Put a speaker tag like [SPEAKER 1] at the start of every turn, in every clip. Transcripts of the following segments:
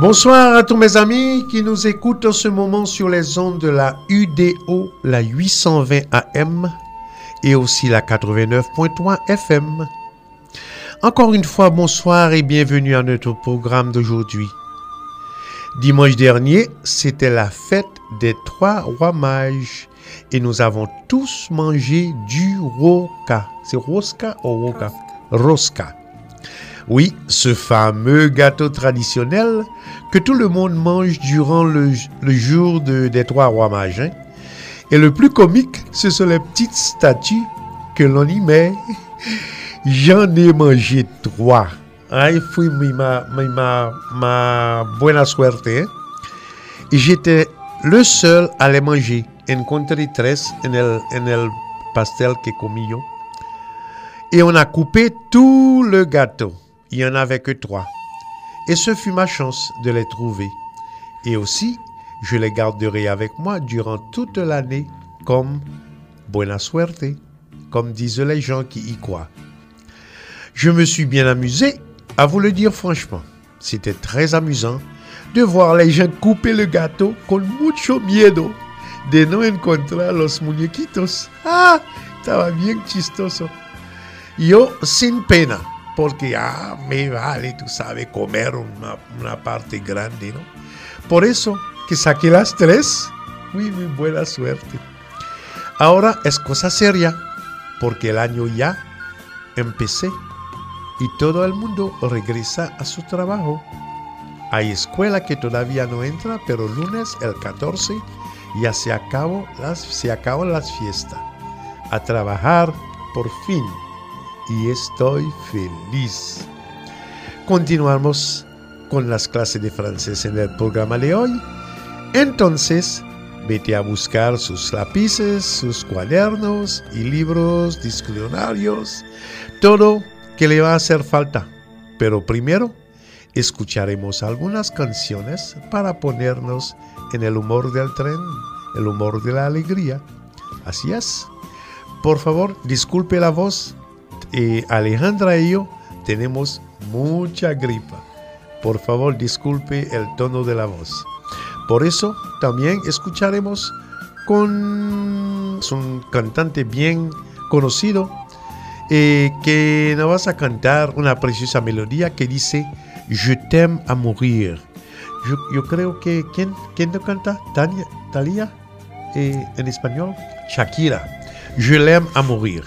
[SPEAKER 1] Bonsoir à tous mes amis qui nous écoutent en ce moment sur les ondes de la UDO, la 820 AM et aussi la 89.3 FM. Encore une fois, bonsoir et bienvenue à notre programme d'aujourd'hui. Dimanche dernier, c'était la fête des trois rois mages et nous avons tous mangé du roca. C'est rosca ou roca Rosca. Oui, ce fameux gâteau traditionnel que tout le monde mange durant le, jour des trois rois mages. Hein. Et le plus comique, ce sont les petites statues que l'on y met. J'en ai mangé trois. Ay, fui ma, ma, ma buena suerte. Hein. J'étais le seul à les manger. Encontré tres en el, en el pastel que comí yo. Et on a coupé tout le gâteau il n'y en avait que trois. Et ce fut ma chance de les trouver. Et aussi, je les garderai avec moi durant toute l'année comme buena suerte, comme disent les gens qui y croient. Je me suis bien amusé, à vous le dire franchement. C'était très amusant de voir les gens couper le gâteau con mucho miedo de no encontrar los muñequitos. Ah, estaba bien chistoso. Yo sin pena porque ah, me vale, tú sabes, comer una, parte grande, ¿no? Por eso que saqué las tres, muy, muy buena suerte. Ahora es cosa seria, porque el año ya empecé y todo el mundo regresa a su trabajo. Hay escuela que todavía no entra, pero lunes el 14 ya se, acabó las, se acaban las fiestas. A trabajar por fin y estoy feliz. Continuamos con las clases de francés en el programa de hoy. Entonces, vete a buscar sus lápices, sus cuadernos y libros, diccionarios, todo que le va a hacer falta. Pero primero, escucharemos algunas canciones para ponernos en el humor del tren, el humor de la alegría. Así es. Por favor, disculpe la voz, y Alejandra y yo tenemos mucha gripa. Por favor, disculpe el tono de la voz. Por eso también escucharemos con un cantante bien conocido eh, que nos vas a cantar una preciosa melodía que dice Je t'aime à mourir. Yo, creo que ¿quién, quién lo canta? Tania, Talia eh, en español. Shakira. Je l'aime à mourir.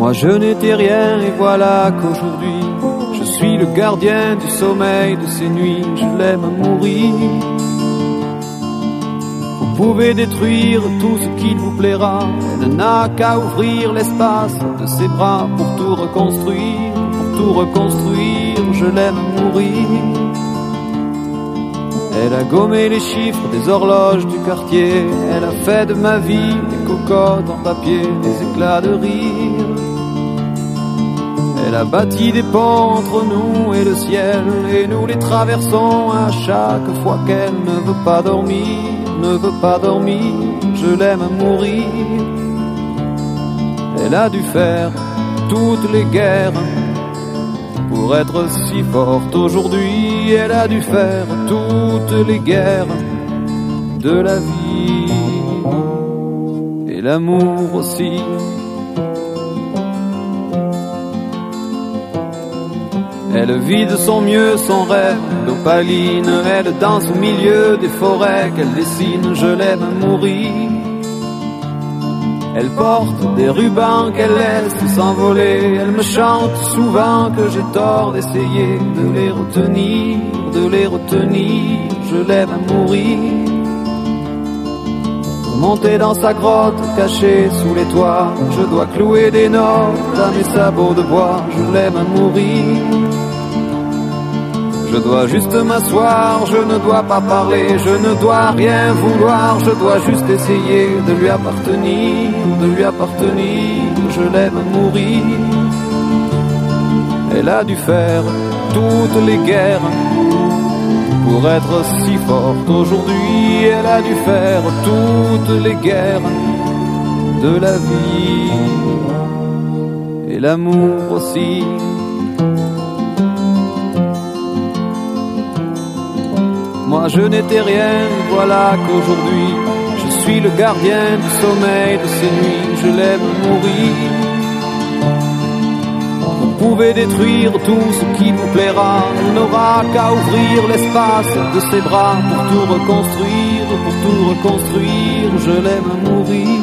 [SPEAKER 2] Moi je n'étais rien et voilà qu'aujourd'hui je suis le gardien du sommeil de ces nuits, je l'aime mourir. Vous pouvez détruire tout ce qu'il vous plaira, elle n'a qu'à ouvrir l'espace de ses bras pour tout reconstruire, pour tout reconstruire, je l'aime mourir. Elle a gommé les chiffres des horloges du quartier, elle a fait de ma vie des cocottes en papier, des éclats de rire. Elle a bâti des ponts entre nous et le ciel, et nous les traversons à chaque fois qu'elle ne veut pas dormir, ne veut pas dormir, je l'aime mourir. Elle a dû faire toutes les guerres pour être si forte aujourd'hui, elle a dû faire toutes les guerres de la vie et l'amour aussi. Elle vit de son mieux son rêve d'opaline, elle danse au milieu des forêts qu'elle dessine, je l'aime à mourir. Elle porte des rubans qu'elle laisse s'envoler, elle me chante souvent que j'ai tort d'essayer de les retenir, de les retenir, je l'aime à mourir. Monter dans sa grotte cachée sous les toits, je dois clouer des notes à mes sabots de bois, je l'aime à mourir. Je dois juste m'asseoir, je ne dois pas parler, je ne dois rien vouloir, je dois juste essayer de lui appartenir, de lui appartenir, je l'aime mourir. Elle a dû faire toutes les guerres pour être si forte aujourd'hui. Elle a dû faire toutes les guerres de la vie et l'amour aussi. Je n'étais rien, voilà qu'aujourd'hui je suis le gardien du sommeil de ces nuits, je l'aime mourir. Vous pouvez détruire tout ce qui vous plaira, on n'aura qu'à ouvrir l'espace de ses bras pour tout reconstruire, pour tout reconstruire, je l'aime mourir.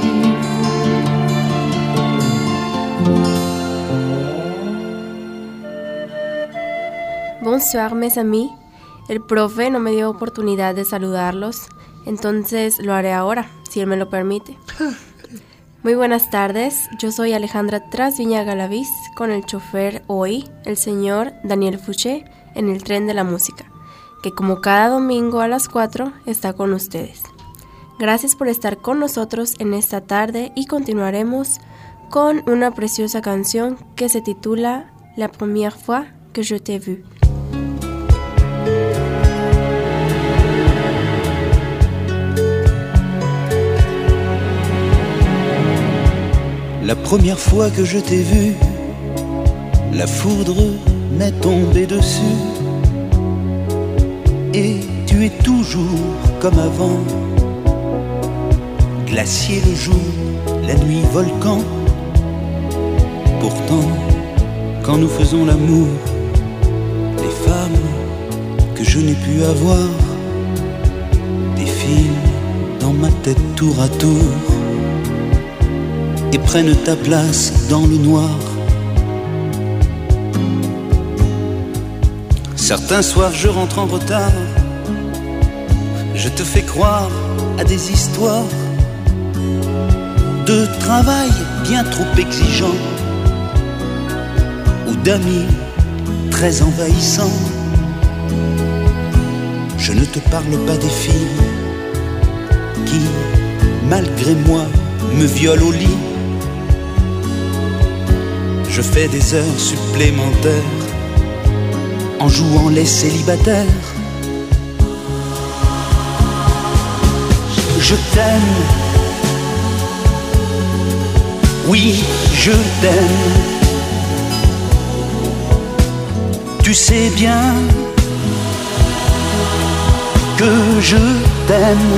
[SPEAKER 3] Bonsoir mes amis. El profe no me dio oportunidad de saludarlos, entonces lo haré ahora, si él me lo permite. Muy buenas tardes, yo soy Alejandra Trasviña Galaviz con el chofer hoy, el señor Daniel Fouché, en el tren de la música, que como cada domingo a las 4 está con ustedes. Gracias por estar con nosotros en esta tarde y continuaremos con una preciosa canción que se titula La première fois que je t'ai vu.
[SPEAKER 4] La première fois que je t'ai vu, la foudre m'est tombée dessus. Et tu es toujours comme avant, glacier le jour, la nuit volcan. Pourtant, quand nous faisons l'amour, les femmes que je n'ai pu avoir. Défilent dans ma tête tour à tour. Et prennent ta place dans le noir. Certains soirs je rentre en retard, je te fais croire à des histoires. De travail bien trop exigeant. Ou d'amis très envahissants. Je ne te parle pas des filles qui, malgré moi, me violent au lit je fais des heures supplémentaires en jouant les célibataires. Je t'aime, oui, je t'aime. Tu sais bien que je t'aime.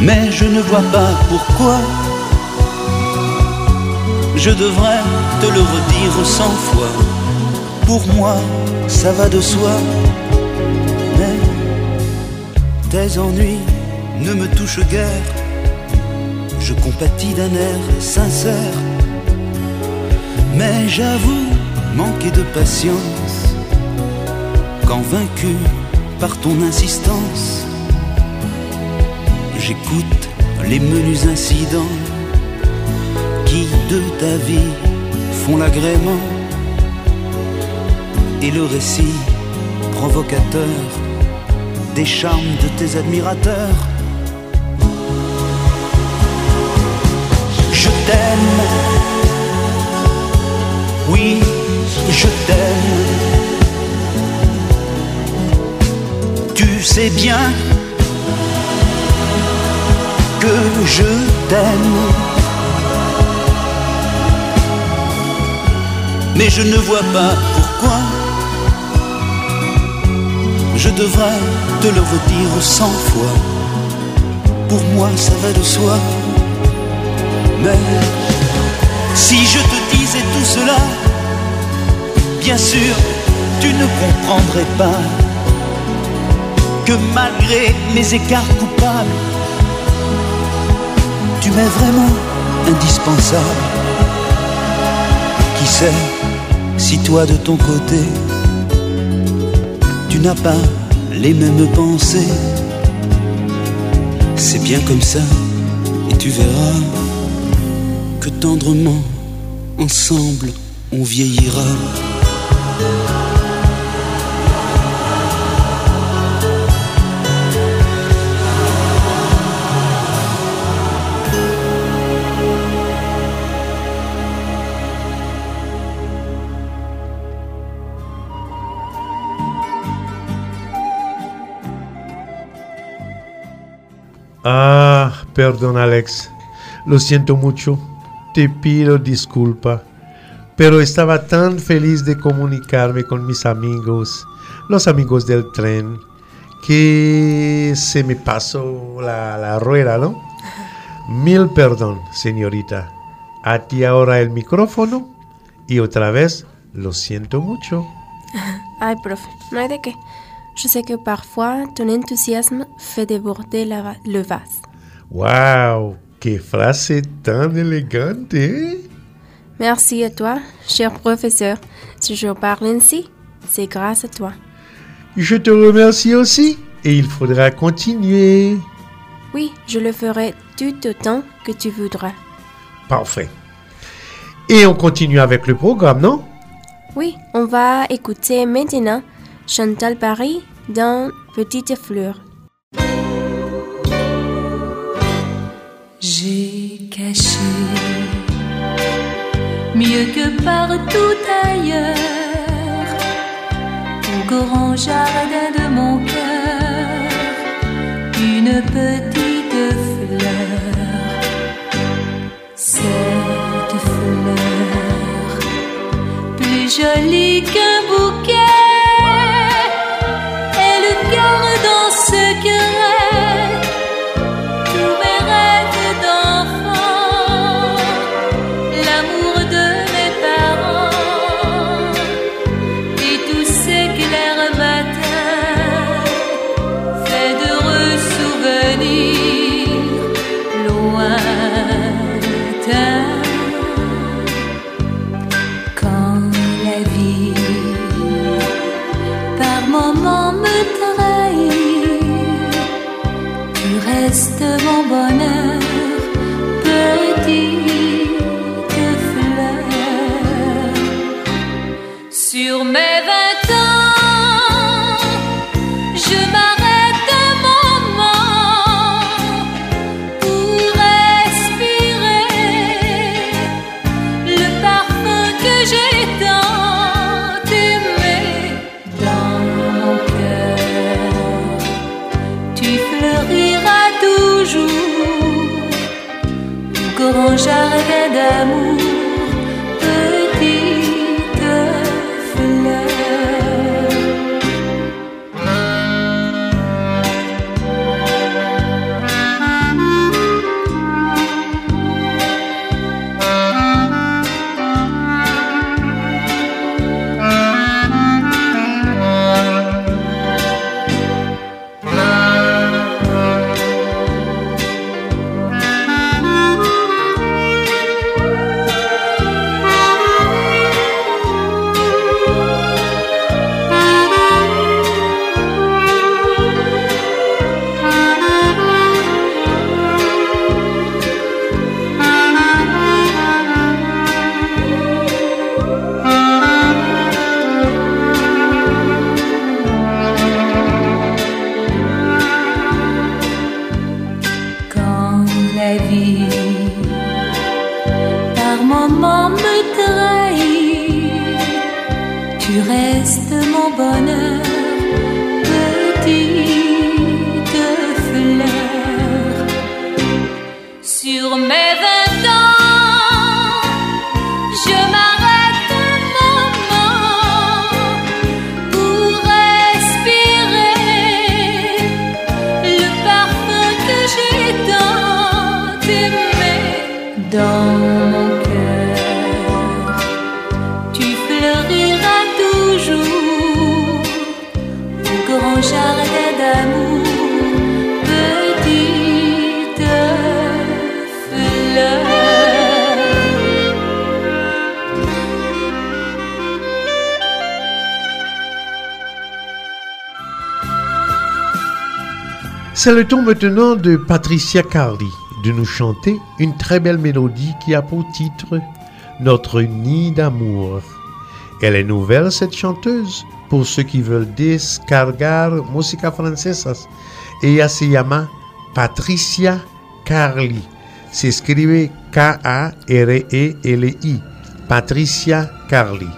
[SPEAKER 4] Mais je ne vois pas pourquoi je devrais te le redire cent fois. Pour moi, ça va de soi. Mais tes ennuis ne me touchent guère. Je compatis d'un air sincère. Mais j'avoue manquer de patience quand vaincu par ton insistance. J'écoute les menus incidents de ta vie font l'agrément et le récit provocateur des charmes de tes admirateurs. Je t'aime, oui, je t'aime. Sais bien que je t'aime. mais je ne vois pas pourquoi je devrais te le redire cent fois. Pour moi, ça va de soi. Mais si je te disais tout cela, bien sûr, tu ne comprendrais pas que malgré mes écarts coupables, tu m'es vraiment indispensable. Qui sait si toi de ton côté, tu n'as pas les mêmes pensées, c'est bien comme ça, et tu verras que tendrement, ensemble, on vieillira.
[SPEAKER 1] Ah, perdón Alex. Lo siento mucho. Te pido disculpa. Pero estaba tan feliz de comunicarme con mis amigos, los amigos del tren, que se me pasó la, rueda, ¿no? Mil perdón, señorita. A ti ahora el micrófono y otra vez lo siento mucho.
[SPEAKER 3] Ay, profe, no hay de qué. Je sais que parfois ton enthousiasme fait déborder la- le vase.
[SPEAKER 1] ¡Wow! ¡Qué frase tan elegante! ¿eh?
[SPEAKER 3] Merci à toi, cher professeur. Si je parle ainsi, c'est grâce à toi.
[SPEAKER 1] Je te remercie aussi et il faudra continuer.
[SPEAKER 3] Oui, je le ferai tout autant que tu voudras.
[SPEAKER 1] Parfait. Et on continue avec le programme, non?
[SPEAKER 3] Oui, on va écouter maintenant Chantal Paris dans Petite Fleur.
[SPEAKER 5] J'ai caché mieux que partout ailleurs au grand jardin de mon cœur une petite fleur. Cette fleur plus jolie qu'un
[SPEAKER 1] C'est le tour maintenant de Patricia Carly de nous chanter une très belle mélodie qui a pour titre notre nid d'amour. Elle est nouvelle, cette chanteuse, pour ceux qui veulent descargar música francesas. Ella se llama Patricia Carly. Se escribe K-A-R-E-L-I. Patricia Carly.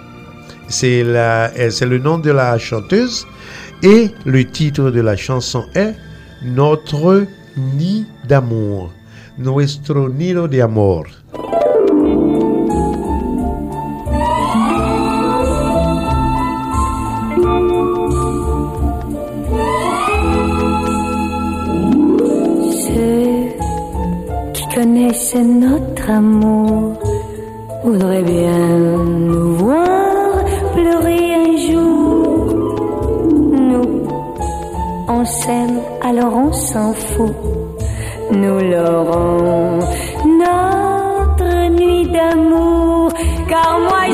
[SPEAKER 1] C'est le nom de la chanteuse et le titre de la chanson est Notre nid d'amour. Nuestro nido de amor.
[SPEAKER 5] Ceux qui connaissent notre amour voudraient bien on s'en fout. Nous l'aurons notre nuit d'amour. Car moi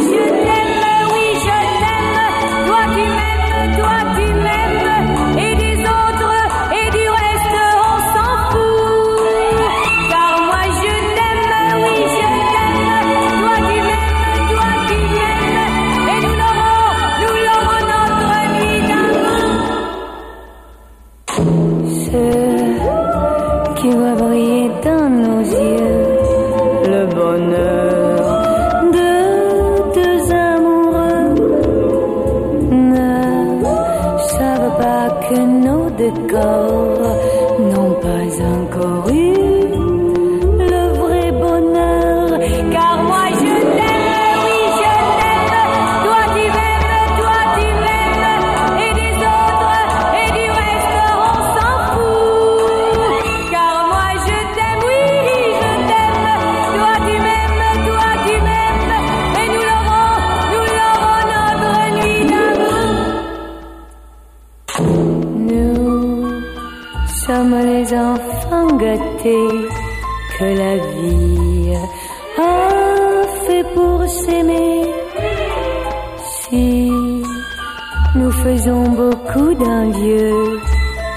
[SPEAKER 5] Si nous faisons beaucoup d'envieux,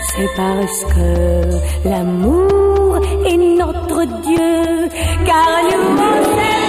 [SPEAKER 5] c'est parce que l'amour est notre Dieu. Car nous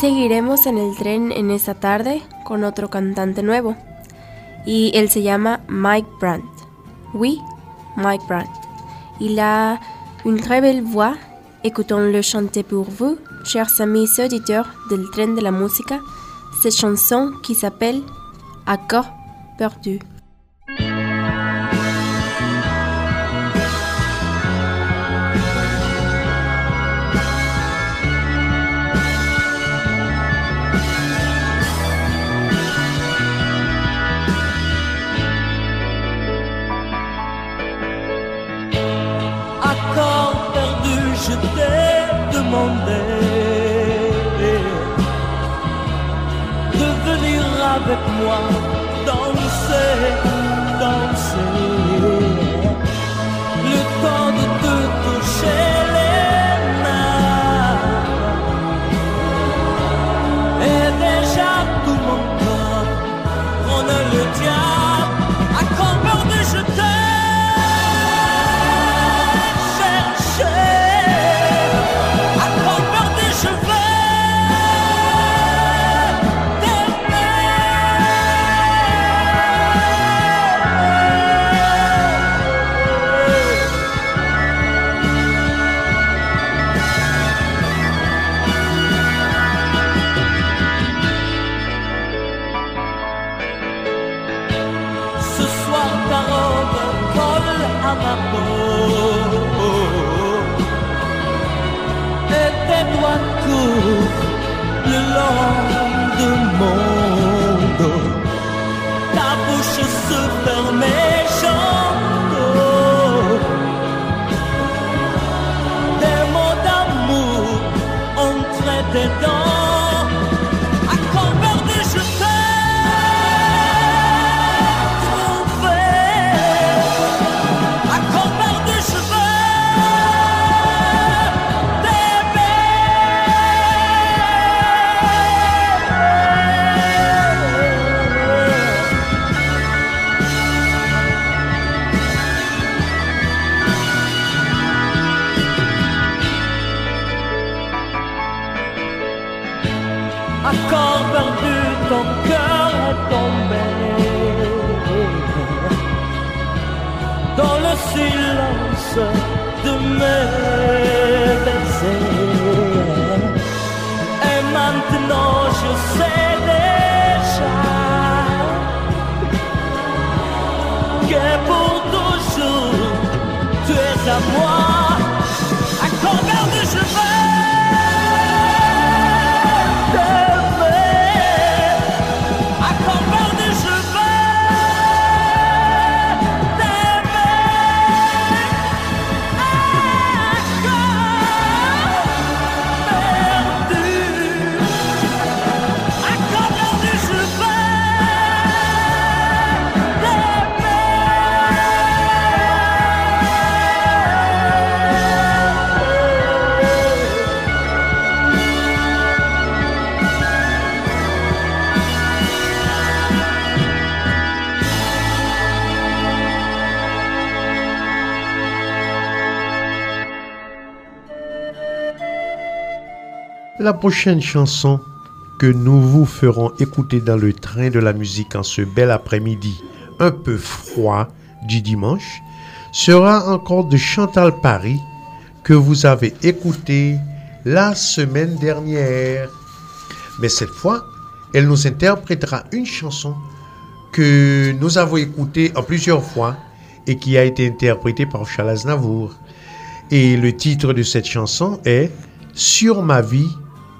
[SPEAKER 3] Seguiremos en el tren en esta tarde con otro cantante nuevo y él se llama Mike Brandt. Oui, Mike Brandt. Il a une très belle voix. Écoutons-le chanter pour vous, chers amis auditeurs del tren de la música, cette chanson qui s'appelle Accord perdu.
[SPEAKER 6] i'm one
[SPEAKER 5] La prochaine chanson que nous vous ferons écouter dans le train de la musique en ce bel après-midi un peu froid du dimanche sera encore de Chantal Paris que vous avez écouté la semaine dernière. Mais cette fois, elle nous interprétera une chanson que nous avons écoutée en plusieurs fois et qui a été interprétée par Charles Navour. Et le titre de cette chanson est Sur ma vie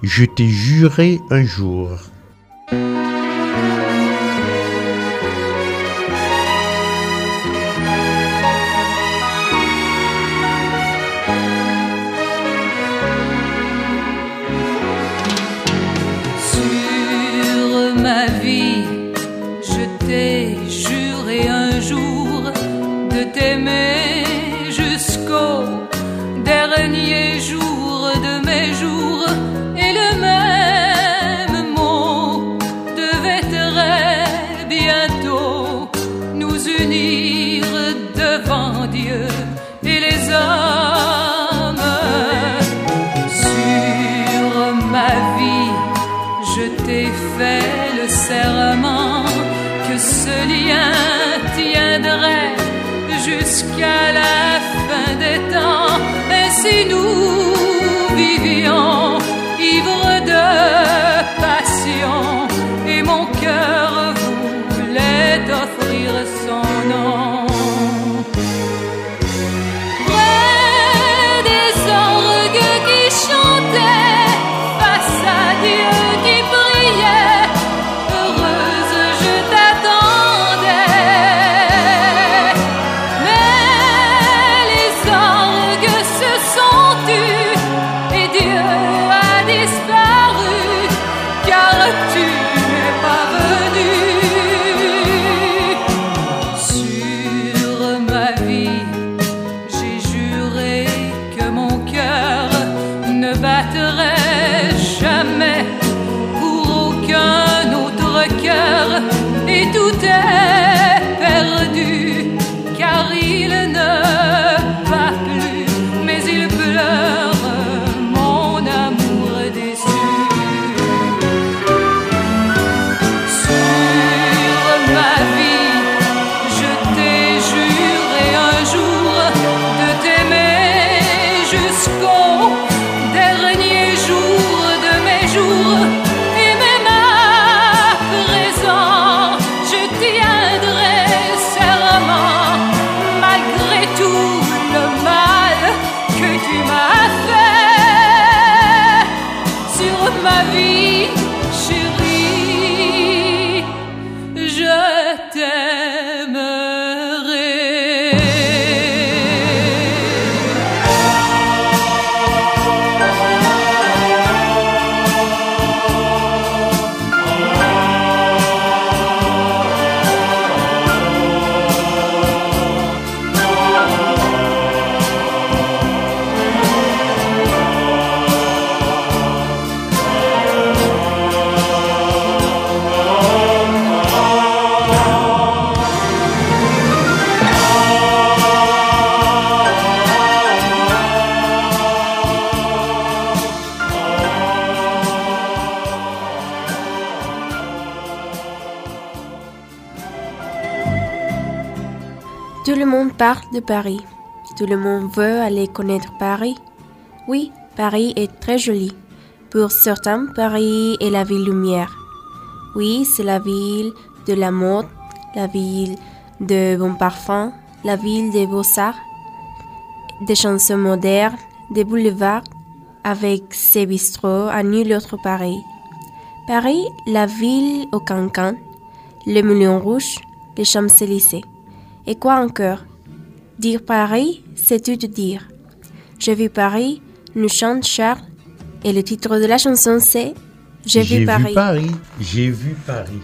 [SPEAKER 5] je t'ai juré un jour.
[SPEAKER 3] Monde parle de Paris. Tout le monde veut aller connaître Paris. Oui, Paris est très joli. Pour certains, Paris est la ville lumière. Oui, c'est la ville de la mode, la ville de bons parfums, la ville des beaux-arts, des chansons modernes, des boulevards avec ses bistrots à nul autre pareil. Paris, la ville au cancan, le Moulin Rouge, les Champs-Élysées. Et quoi encore? Dire Paris, c'est tout dire. J'ai vu Paris, nous chante Charles, et le titre de la chanson c'est J'ai vu Paris.
[SPEAKER 1] J'ai vu Paris.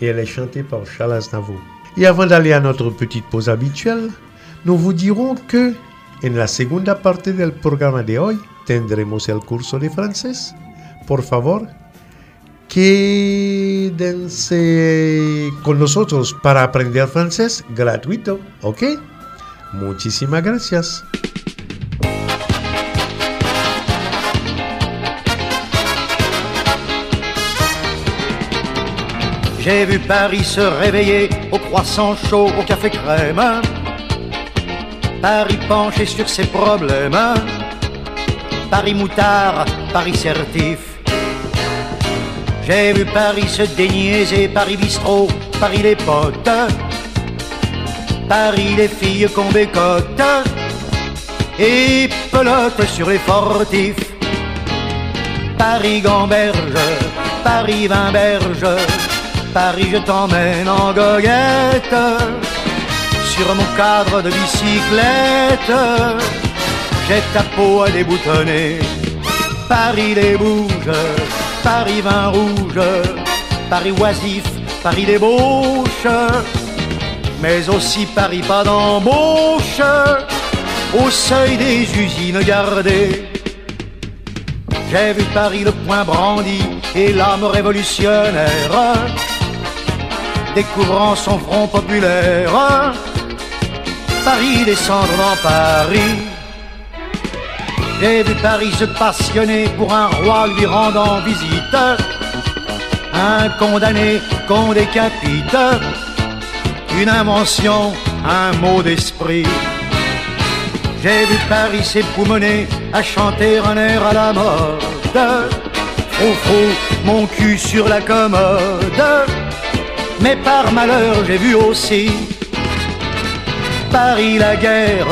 [SPEAKER 1] Et elle est chantée par Charles Aznavour. Et avant d'aller à notre petite pause habituelle, nous vous dirons que en la segunda parte del programa de hoy tendremos el curso de francés. Por favor, quédense con nosotros para aprender francés gratuito, ¿ok? Muchísimas gracias.
[SPEAKER 7] J'ai vu Paris se réveiller au croissant chaud, au café crème. Paris penché sur ses problèmes. Paris moutard, Paris certif. J'ai vu Paris se déniaiser, Paris bistrot, Paris les potes. Paris les filles qu'on bécote et pelote sur les fortifs. Paris gamberge, Paris vinberge, Paris je t'emmène en goguette sur mon cadre de bicyclette. J'ai ta peau à déboutonner. Paris les bouges, Paris vin rouge, Paris oisif, Paris débauche, mais aussi Paris pas d'embauche, au seuil des usines gardées. J'ai vu Paris le poing brandi et l'âme révolutionnaire, découvrant son front populaire. Paris descendre dans Paris. J'ai vu Paris se passionner pour un roi lui rendant visite. Un condamné qu'on décapite. Une invention, un mot d'esprit. J'ai vu Paris s'époumoner à chanter un air à la mode. Faux, mon cul sur la commode. Mais par malheur, j'ai vu aussi Paris la guerre,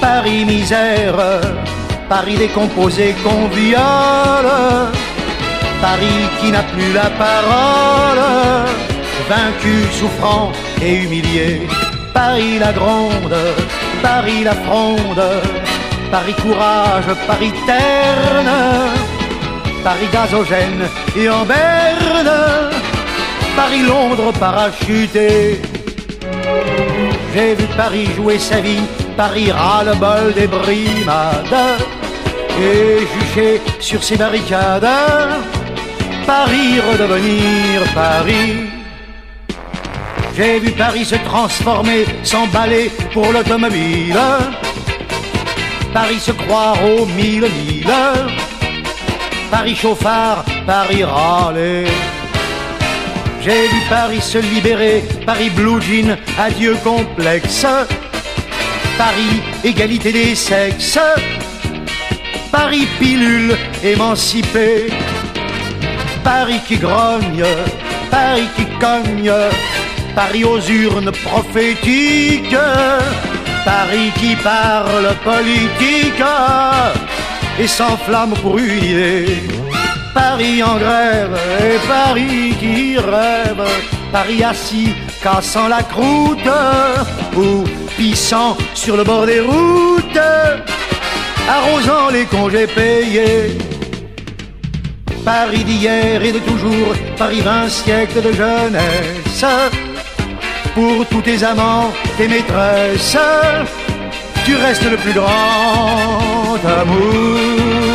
[SPEAKER 7] Paris misère, Paris décomposé qu'on Paris qui n'a plus la parole, vaincu, souffrant et humilié, Paris la gronde, Paris la fronde, Paris courage, Paris terne, Paris gazogène et en berne, Paris Londres parachuté. J'ai vu Paris jouer sa vie, Paris ras le bol des brimades et jucher sur ses barricades. Paris redevenir Paris. J'ai vu Paris se transformer, s'emballer pour l'automobile. Paris se croire aux mille mille. Paris chauffard, Paris râler. J'ai vu Paris se libérer, Paris blue jean, adieu complexe. Paris égalité des sexes. Paris pilule émancipée. Paris qui grogne, Paris qui cogne. Paris aux urnes prophétiques. Paris qui parle politique et s'enflamme pour idée. Paris en grève et Paris qui rêve, Paris assis, cassant la croûte ou pissant sur le bord des routes, arrosant les congés payés. Paris d'hier et de toujours, Paris vingt siècles de jeunesse, pour tous tes amants, tes maîtresses, tu restes le plus grand amour.